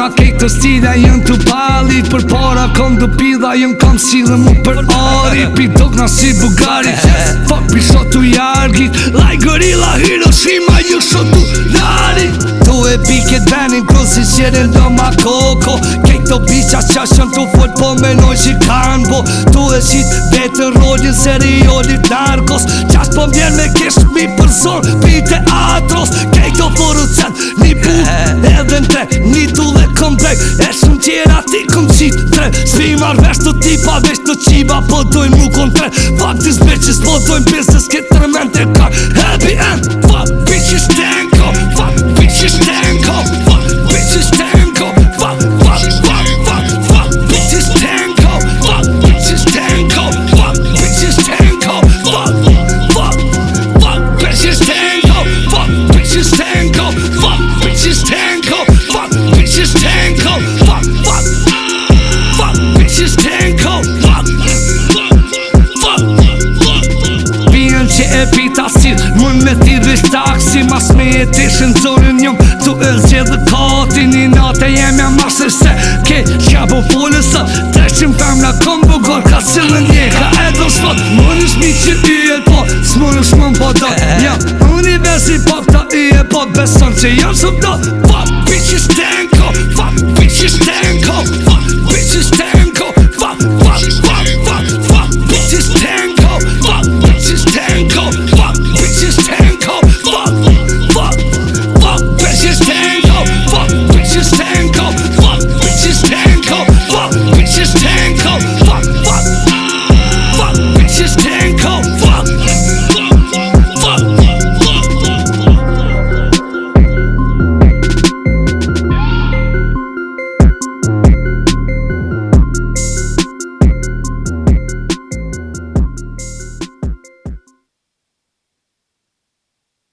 ma kejtë të sti dhe jënë të bali Për para kom të pi dhe jënë kom si dhe mu për ari Pi të këna si bugari Fuck pi shot jargit Like gorilla Hiroshima ju shotu të nari Tu e pi këtë benin kru si ma koko Kejtë të pi qa të fojt po me noj kanë bo Tu e qitë vetë betë në rogjit se narkos Qashtë po mjerë me kesh mi për zonë kam brek E shumë qera ti këm qitë tre Si i marrë tipa vesh qiba Po dojnë mu kon tre Fak disbeqis po dojnë pjesës Ketër mente kak fuck, fuck Fuck bitches tearing coke Fuck, fuck, fuck, fuck, fuck Bien që e pita si Mën me ti dhe taksi Mas me e tishë në zorën Tu e zgje dhe kati Një nate jem jam asë se Ke qa po pole së Treqim fem në kom bugor Ka cilën je ka edo shpot Mën është mi që i e po Smën është po do Jam univers pop Ta i e po beson që jam jo së bitches tango, fuck bitches tango, fuck bitches tango.